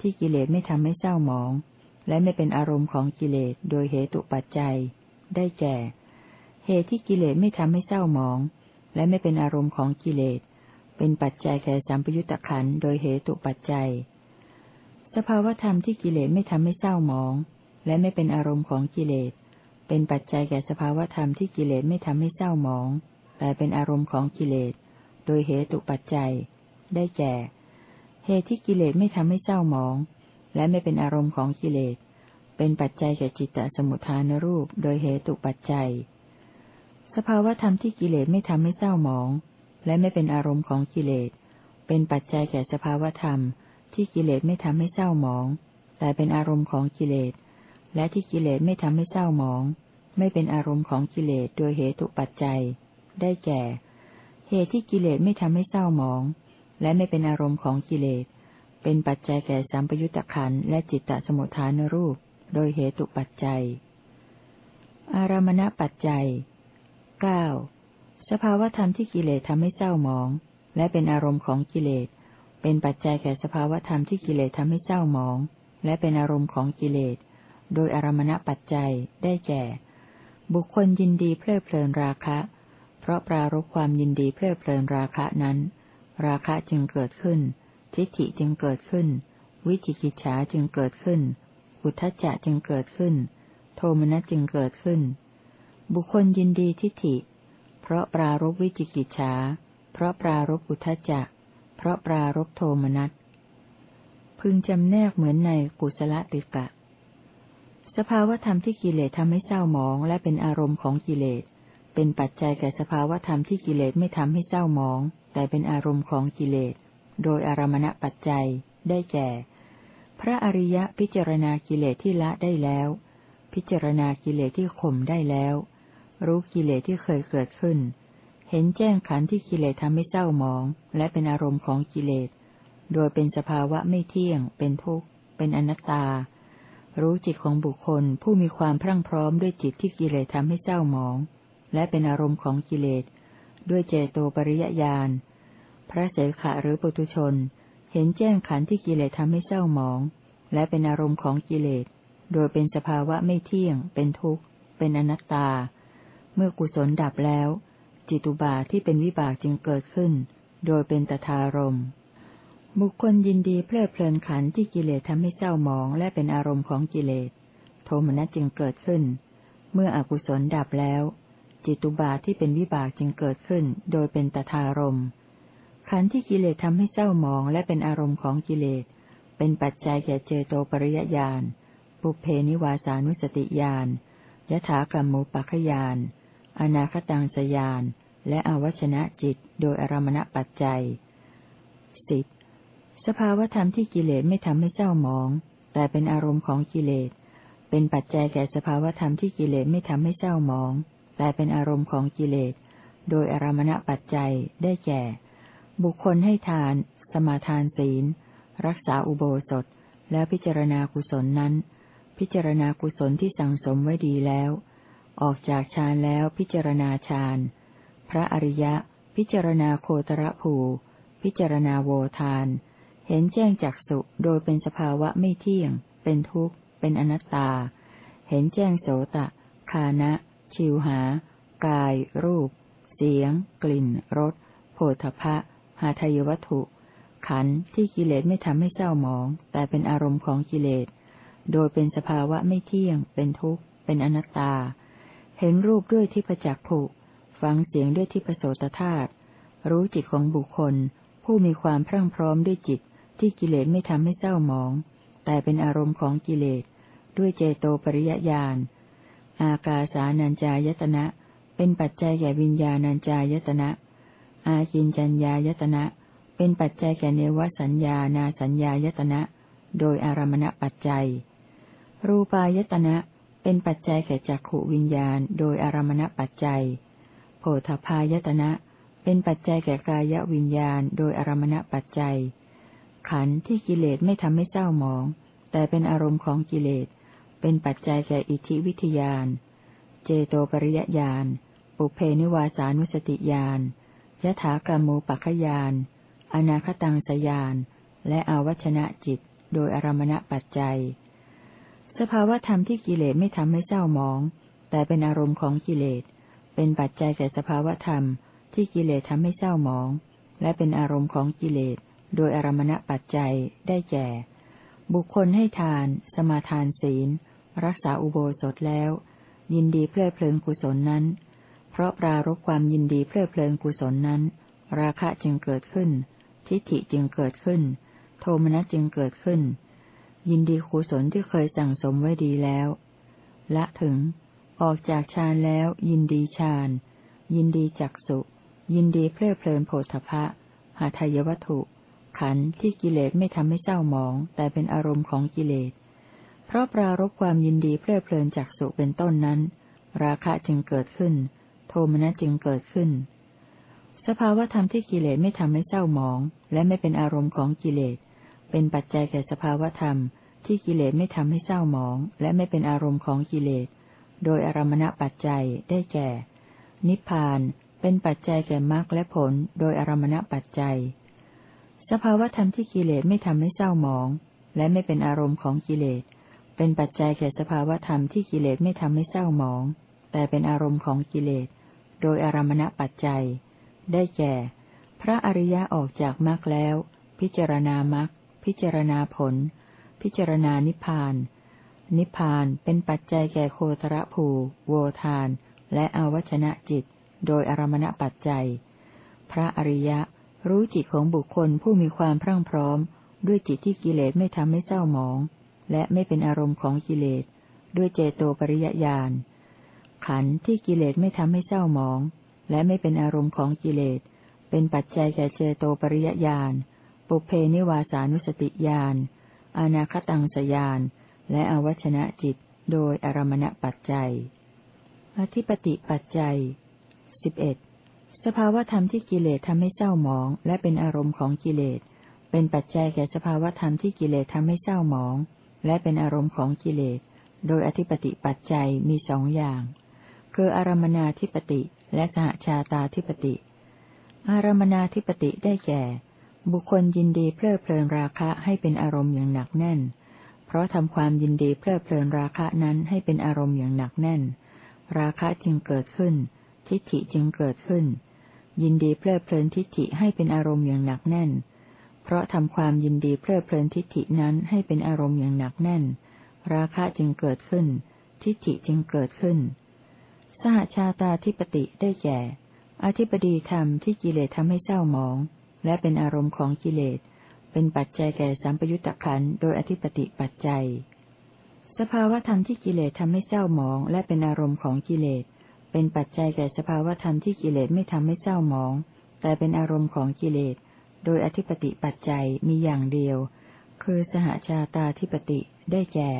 ที่กิเลสไม่ทำให้เศร้าหมอง และไม่เป็นอารมณ์ของกิเลสโดยเหตุปัจจัย ได้แก่ เหตุที่กิเลสไม่ทำให้เศร้าหมอง และไม่เป็นอารมณ์ของกิเลส เป็นปัจจัยแก่สัมปยุตตะขันโดยเหตุปัจจัย สภาวธรรมที่กิเลสไม่ทำให้เศร้าหมอง และไม่เป็นอารมณ์ของกิเลส เป็นปัจจัยแก่สภาวธรรมที่กิเลสไม่ทำให้เศร้าหมอง แต่เป็นอารมณ์ของกิเลส โดยเหตุปัจจัย ได้แก่ เหตุที่กิเลสไม่ทำให้เศร้าหมอง และไม่เป็นอารมณ์ของกิเลส เป็นปัจจัยแก่จิตตสมุทฐานรูป โดยเหตุปัจจัย สภาวธรรมที่กิเลสไม่ทำให้เศร้าหมอง และไม่เป็นอารมณ์ของกิเลส เป็นปัจจัยแก่สภาวธรรมที่กิเลสไม่ทำให้เศร้าหมอง แต่เป็นอารมณ์ของกิเลส และที่กิเลสไม่ทำให้เศร้าหมอง ไม่เป็นอารมณ์ของกิเลสโดยเหตุปัจจัย ได้แก่ เหตุที่กิเลสไม่ทำให้เศร้าหมอง และไม่เป็นอารมณ์ของกิเลส เป็นปัจจัยแก่สัมปยุตตะขันและจิตตสมุทฐานรูป โดยเหตุปัจจัย อารามณปัจจัยเก้าสภาวธรรมที่กิเลสทำให้เศร้าหมอง และเป็นอารมณ์ของกิเลส เป็นปัจจัยแก่สภาวธรรมที่กิเลสทำให้เศร้าหมอง และเป็นอารมณ์ของกิเลส โดยอารมณปัจจัยได้แก่ บุคคลยินดีเพลิดเพลินราคะ เพราะปรารบความยินดีเพลิดเพลินราคะนั้น ราคะจึงเกิดขึ้น ทิฏฐิจึงเกิดขึ้น วิจิกิจฉาจึงเกิดขึ้น อุทธจจะจึงเกิดขึ้น โทมนัสจึงเกิดขึ้น บุคคลยินดีทิฏฐิ เพราะปรารบวิจิกิจฉา เพราะปรารบอุทธจจะ เพราะปรารบโทมนัสพึงจำแนกเหมือนในกุศลติกะ สภาวธรรมที่กิเลสทำให้เศร้าหมองและเป็นอารมณ์ของกิเลส เป็นปัจจัยแก่สภาวธรรมที่กิเลสไม่ทำให้เศร้าหมอง แต่เป็นอารมณ์ของกิเลส โดยอารมณปัจจัย ได้แก่ พระอริยะพิจารณากิเลสที่ละได้แล้ว พิจารณากิเลสที่ข่มได้แล้ว รู้กิเลสที่เคยเกิดขึ้น เห็นแจ้งขันธ์ที่กิเลสทำให้เศร้าหมอง และเป็นอารมณ์ของกิเลส โดยเป็นสภาวะไม่เที่ยง เป็นทุกข์ เป็นอนัตตา รู้จิตของบุคคลผู้มีความพรั่งพร้อมด้วยจิตที่กิเลสทำให้เศร้าหมอง และเป็นอารมณ์ของกิเลส ด้วยเจโตปริยญาณ พระเสขะหรือปุตุชน เห็นแจ้งขันธ์ที่กิเลสทำให้เศร้าหมอง และเป็นอารมณ์ของกิเลส โดยเป็นสภาวะไม่เที่ยง เป็นทุกข์ เป็นอนัตตา เมื่อกุศลดับแล้ว จิตุบาที่เป็นวิบากจึงเกิดขึ้น โดยเป็นตถารมณ์ บุคคลยินดีเพลิดเพลินขันที่กิเลสทำให้เศร้าหมองและเป็นอารมณ์ของกิเลส โทมนัสจึงเกิดขึ้น เมื่ออกุศลดับแล้ว จิตุบาที่เป็นวิบากจึงเกิดขึ้น โดยเป็นตถารมขันที่กิเลสทำให้เศร้าหมองและเป็นอารมณ์ของกิเลส เป็นปัจจัยแก่เจโตปริยญาณปุเพนิวาสานุสติญาณยถากรรมูปัคยาน อนาคตังสยาน และอวชนะจิตโดยอารมณปัจจัยสิบ สภาวธรรมที่กิเลสไม่ทำให้เศร้าหมอง แต่เป็นอารมณ์ของกิเลส เป็นปัจจัยแก่สภาวธรรมที่กิเลสไม่ทำให้เศร้าหมอง แต่เป็นอารมณ์ของกิเลส โดยอารมณปัจจัยได้แก่ บุคคลให้ทาน สมาทานศีล รักษาอุโบสถ แล้วพิจารณากุศลนั้น พิจารณากุศลที่สั่งสมไว้ดีแล้ว ออกจากฌานแล้วพิจารณาฌานพระอริยะ พิจารณาโคตรภู พิจารณาโวทาน เห็นแจ้งจากสุโดยเป็นสภาวะไม่เที่ยง เป็นทุกข์ เป็นอนัตตา เห็นแจ้งโสตะคานะ ชิวหา กาย รูป เสียง กลิ่น รสโผฏฐะหาทายวัตถุ ขันธ์ที่กิเลสไม่ทำให้เศร้าหมอง แต่เป็นอารมณ์ของกิเลส โดยเป็นสภาวะไม่เที่ยง เป็นทุกข์ เป็นอนัตตา เห็นรูปด้วยที่ประจักษ์ผุฟังเสียงด้วยที่ประโสตธาตุรู้จิตของบุคคล ผู้มีความพรั่งพร้อมด้วยจิต ที่กิเลสไม่ทำให้เศร้าหมอง แต่เป็นอารมณ์ของกิเลส ด้วยเจโตปริยญาณ อากาสานัญจายตนะ เป็นปัจจัยแก่วิญญาณัญจายตนะ อากินจัญญายตนะ เป็นปัจจัยแก่เนวสัญญานาสัญญายตนะ โดยอารมณปัจจัย รูปายตนะ เป็นปัจจัยแก่จักขวิญญาณ โดยอารมณปัจจัยโพธพายตนะ เป็นปัจจัยแก่กายวิญญาณ โดยอารมณปัจจัย ขันธ์ที่กิเลสไม่ทำให้เศร้าหมอง แต่เป็นอารมณ์ของกิเลส เป็นปัจจัยแก่อิทธิวิทยาน เจโตปริยญาณ ปุเพนิวาสานุสติญาณยถากรรมูปัคยาน อนาคตังสยาน และอาวัชนะจิต โดยอารมณปัจจัย สภาวธรรมที่กิเลสไม่ทำให้เศร้าหมอง แต่เป็นอารมณ์ของกิเลส เป็นปัจจัยแก่สภาวธรรมที่กิเลสทำให้เศร้าหมอง และเป็นอารมณ์ของกิเลส โดยอารมณปัจจัยได้แก่ บุคคลให้ทาน สมาทานศีล รักษาอุโบสถแล้ว ยินดีเพลิดเพลินกุศลนั้น เพราะปรารบความยินดีเพลิดเพลินกุศลนั้น ราคะจึงเกิดขึ้น ทิฏฐิจึงเกิดขึ้น โทมนัสจึงเกิดขึ้น ยินดีกุศลที่เคยสั่งสมไว้ดีแล้ว ละถึง ออกจากฌานแล้ว ยินดีฌาน ยินดีจักสุ ยินดีเพลิดเพลินโพธพะหาทายวัตถุ ขันธ์ที่กิเลสไม่ทำให้เศร้าหมอง แต่เป็นอารมณ์ของกิเลส เพราะปรารบความยินดีเพลิดเพลินจากสุเป็นต้นนั้น ราคะจึงเกิดขึ้น โทมนัสจึงเกิดขึ้น สภาวธรรมที่กิเลสไม่ทำให้เศร้าหมอง และไม่เป็นอารมณ์ของกิเลส เป็นปัจจัยแก่สภาวธรรมที่กิเลสไม่ทำให้เศร้าหมอง และไม่เป็นอารมณ์ของกิเลส โดยอารมณปัจจัยได้แก่ นิพพาน เป็นปัจจัยแก่มรรคและผล โดยอารมณปัจจัย สภาวธรรมที่กิเลสไม่ทำให้เศร้าหมอง และไม่เป็นอารมณ์ของกิเลส เป็นปัจจัยแก่สภาวธรรมที่กิเลสไม่ทำให้เศร้าหมอง แต่เป็นอารมณ์ของกิเลส โดยอารมณปัจจัย ได้แก่ พระอริยะออกจากมรรคแล้ว พิจารณามรรคพิจารณาผล พิจารณานิพพาน นิพพานเป็นปัจจัยแก่โคตรภู โวทาน และอวัชนะจิต โดยอารมณปัจจัย พระอริยะ รู้จิตของบุคคลผู้มีความพรั่งพร้อม ด้วยจิตที่กิเลสไม่ทำให้เศร้าหมอง และไม่เป็นอารมณ์ของกิเลส ด้วยเจโตปริยญาณขันธ์ที่กิเลสไม่ทำให้เศร้าหมอง และไม่เป็นอารมณ์ของกิเลส เป็นปัจจัยแก่เจโตปริยญาณปุเพนิวาสานุสติญาณอนาคตังสยาน และอวัชนะจิตโดยอารมณปัจจัย อธิปติปัจจัยสิบเอ็ด สภาวธรรมที่กิเลสทำให้เศร้าหมอง และเป็นอารมณ์ของกิเลส เป็นปัจจัยแก่สภาวธรรมที่กิเลสทำให้เศร้าหมอง และเป็นอารมณ์ของกิเลส โดยอธิปติปัจจัยมีสองอย่าง คืออารมนาธิปติและสหชาตาธิปติ อารมนาธิปติได้แก่ บุคคลยินดีเพลิดเพลินราคะให้เป็นอารมณ์อย่างหนักแน่น เพราะทำความยินดีเพลิดเพลินราคะนั้นให้เป็นอารมณ์อย่างหนักแน่น ราคะจึงเกิดขึ้น ทิฏฐิจึงเกิดขึ้น ยินดีเพลิดเพลินทิฏฐิให้เป็นอารมณ์อย่างหนักแน่น เพราะทำความยินดีเพลิดเพลินทิฏฐินั้นให้เป็นอารมณ์อย่างหนักแน่น ราคะจึงเกิดขึ้น ทิฏฐิจึงเกิดขึ้น สหชาตาธิปติได้แก่ อธิปดีธรรมที่กิเลสทำให้เศร้าหมอง และเป็นอารมณ์ของกิเลส เป็นปัจจัยแก่สัมปยุตตะขันโดยอธิปติปัจจัย สภาวธรรมที่กิเลสทำให้เศร้าหมอง และเป็นอารมณ์ของกิเลส เป็นปัจจัยแก่สภาวธรรมที่กิเลสไม่ทำให้เศร้าหมอง แต่เป็นอารมณ์ของกิเลส โดยอธิปติปัจจัยมีอย่างเดียว คือสหชาตาธิปติได้แก่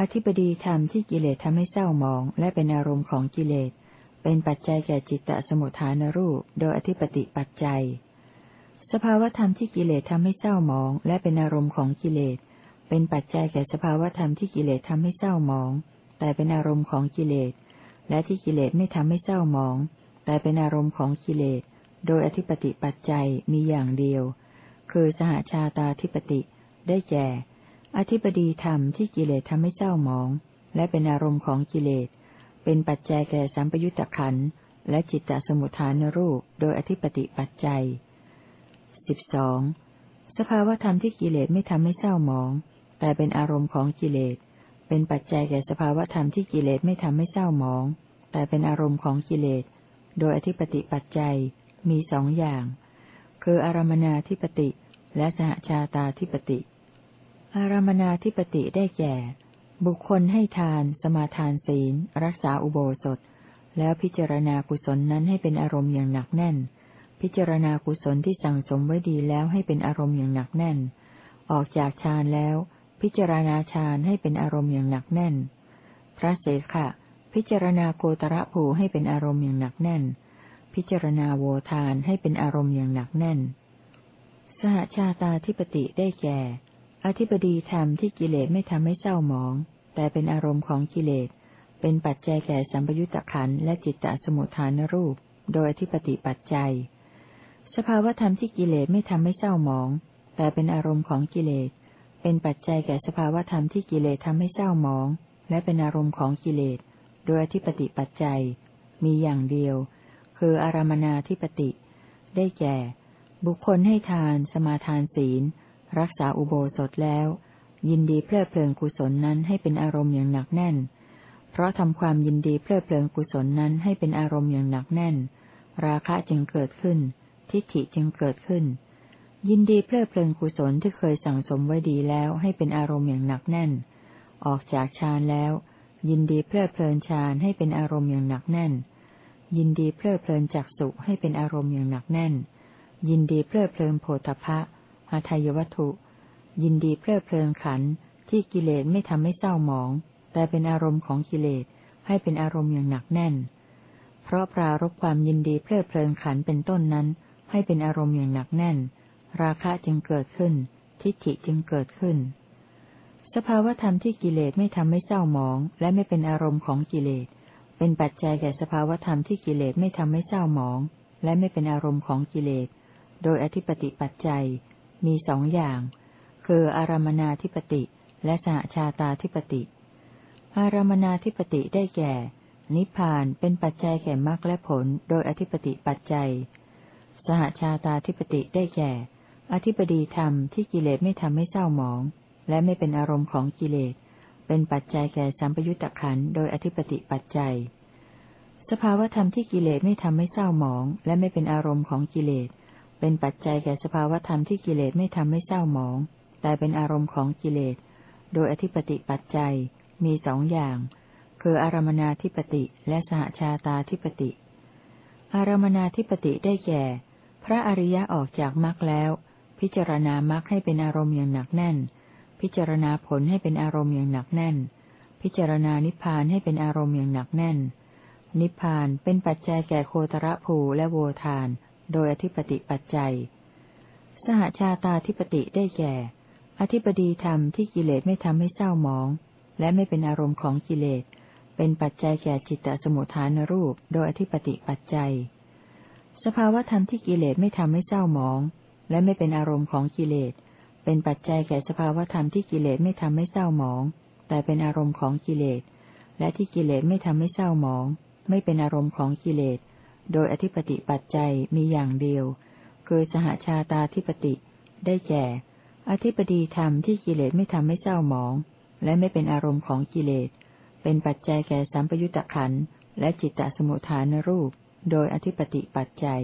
อธิปดีธรรมที่กิเลสทำให้เศร้าหมอง และเป็นอารมณ์ของกิเลส เป็นปัจจัยแก่จิตตสมุทฐานรูป โดยอธิปติปัจจัย สภาวธรรมที่กิเลสทำให้เศร้าหมอง และเป็นอารมณ์ของกิเลส เป็นปัจจัยแก่สภาวธรรมที่กิเลสทำให้เศร้าหมอง แต่เป็นอารมณ์ของกิเลส และที่กิเลสไม่ทำให้เศร้าหมอง แต่เป็นอารมณ์ของกิเลส โดยอธิปติปัจจัยมีอย่างเดียว คือสหชาตาธิปติ ได้แก่ อธิปดีธรรมที่กิเลสทำให้เศร้าหมอง และเป็นอารมณ์ของกิเลส เป็นปัจจัยแก่สัมปยุตตะขันและจิตตสมุทฐานรูป โดยอธิปติปัจจัยสิบสองสภาวธรรมที่กิเลสไม่ทำให้เศร้าหมอง แต่เป็นอารมณ์ของกิเลส เป็นปัจจัยแก่สภาวธรรมที่กิเลสไม่ทำให้เศร้าหมอง แต่เป็นอารมณ์ของกิเลส โดยอธิปติปัจจัยมีสองอย่าง คืออารมนาธิปติและสหชาตาธิปติ อารมนาธิปติได้แก่ บุคคลให้ทาน สมาทานศีล รักษาอุโบสถ แล้วพิจารณากุศลนั้นให้เป็นอารมณ์อย่างหนักแน่น พิจารณากุศลที่สั่งสมไว้ดีแล้วให้เป็นอารมณ์อย่างหนักแน่น ออกจากฌานแล้ว พิจารณาฌานให้เป็นอารมณ์อย่างหนักแน่น พระเสขะ พิจารณาโกตระภูให้เป็นอารมณ์อย่างหนักแน่น พิจารณาโวทานให้เป็นอารมณ์อย่างหนักแน่น สหชาตาธิปติได้แก่ อธิปดีธรรมที่กิเลสไม่ทำให้เศร้าหมอง แต่เป็นอารมณ์ของกิเลส เป็นปัจจัยแก่สัมปยุตตะขันและจิตตสมุทฐานรูป โดยอธิปติปัจจัย สภาวธรรมที่กิเลสไม่ทำให้เศร้าหมอง แต่เป็นอารมณ์ของกิเลส เป็นปัจจัยแก่สภาวธรรมที่กิเลสทำให้เศร้าหมอง และเป็นอารมณ์ของกิเลส โดยอธิปติปัจจัย มีอย่างเดียว คืออารมนาธิปติ ได้แก่ บุคคลให้ทาน สมาทานศีล รักษาอุโบสถแล้ว ยินดีเพลิดเพลินกุศลนั้นให้เป็นอารมณ์อย่างหนักแน่น เพราะทำความยินดีเพลิดเพลินกุศลนั้นให้เป็นอารมณ์อย่างหนักแน่น ราคะจึงเกิดขึ้น ทิฏฐิจึงเกิดขึ้น ยินดีเพลิดเพลินกุศลที่เคยสั่งสมไว้ดีแล้วให้เป็นอารมณ์อย่างหนักแน่น ออกจากฌานแล้ว ยินดีเพลิดเพลินฌานให้เป็นอารมณ์อย่างหนักแน่น ยินดีเพลิดเพลินจักสุให้เป็นอารมณ์อย่างหนักแน่น ยินดีเพลิดเพลินโพธพะหาทายวัตถุ ยินดีเพลิดเพลินขันที่กิเลสไม่ทำให้เศร้าหมอง แต่เป็นอารมณ์ของกิเลสให้เป็นอารมณ์อย่างหนักแน่น เพราะปรารบความยินดีเพลิดเพลินขันเป็นต้นนั้น ให้เป็นอารมณ์อย่างหนักแน่น ราคะจึงเกิดขึ้น ทิฏฐิจึงเกิดขึ้น สภาวธรรมที่กิเลสไม่ทำให้เศร้าหมอง และไม่เป็นอารมณ์ของกิเลส เป็นปัจจัยแก่สภาวธรรมที่กิเลสไม่ทำให้เศร้าหมอง และไม่เป็นอารมณ์ของกิเลส โดยอธิปติปัจจัย มีสองอย่างคคืออารมนาธิปติ และสหชาตาธิปติ อารมนาธิปติได้แก่ นิพพานเป็นปัจจัยแก่มรรคและผล โดยอธิปติปัจจัย สหชาตาธิปติได้แก่ อธิปดีธรรมที่กิเลสไม่ทำให้เศร้าหมอง และไม่เป็นอารมณ์ของกิเลส เป็นปัจจัยแก่สัมปยุตตะขันโดยอธิปติปัจจัย สภาวธรรมที่กิเลสไม่ทำให้เศร้าหมอง และไม่เป็นอารมณ์ของกิเลส เป็นปัจจัยแก่สภาวธรรมที่กิเลสไม่ทำให้เศร้าหมอง แต่เป็นอารมณ์ของกิเลส โดยอธิปติปัจจัยมีสองอย่าง คืออารมนาธิปติและสหชาตาธิปติ อารมนาธิปติได้แก่ พระอริยะออกจากมรรคแล้ว พิจารณามรรคให้เป็นอารมณ์อย่างหนักแน่น พิจารณาผลให้เป็นอารมณ์อย่างหนักแน่น พิจารณานิพพานให้เป็นอารมณ์อย่างหนักแน่น นิพพานเป็นปัจจัยแก่โคตรภูและโวทาน โดยอธิปติปัจจัย สหชาตาธิปติได้แก่ อธิปดีธรรมที่กิเลสไม่ทำให้เศร้าหมอง และไม่เป็นอารมณ์ของกิเลส เป็นปัจจัยแก่จิตตสมุทฐานรูป โดยอธิปติปัจจัย สภาวธรรมที่กิเลสไม่ทำให้เศร้าหมอง และไม่เป็นอารมณ์ของกิเลส เป็นปัจจัยแก่สภาวธรรมที่กิเลสไม่ทำให้เศร้าหมอง แต่เป็นอารมณ์ของกิเลส และที่กิเลสไม่ทำให้เศร้าหมอง ไม่เป็นอารมณ์ของกิเลส โดยอธิปติปัจจัยมีอย่างเดียว คือสหชาตาธิปติ ได้แก่ อธิปดีธรรมที่กิเลสไม่ทำให้เศร้าหมอง และไม่เป็นอารมณ์ของกิเลส เป็นปัจจัยแก่สัมปยุตตะขันและจิตตสมุทฐานรูป โดยอธิปติปัจจัย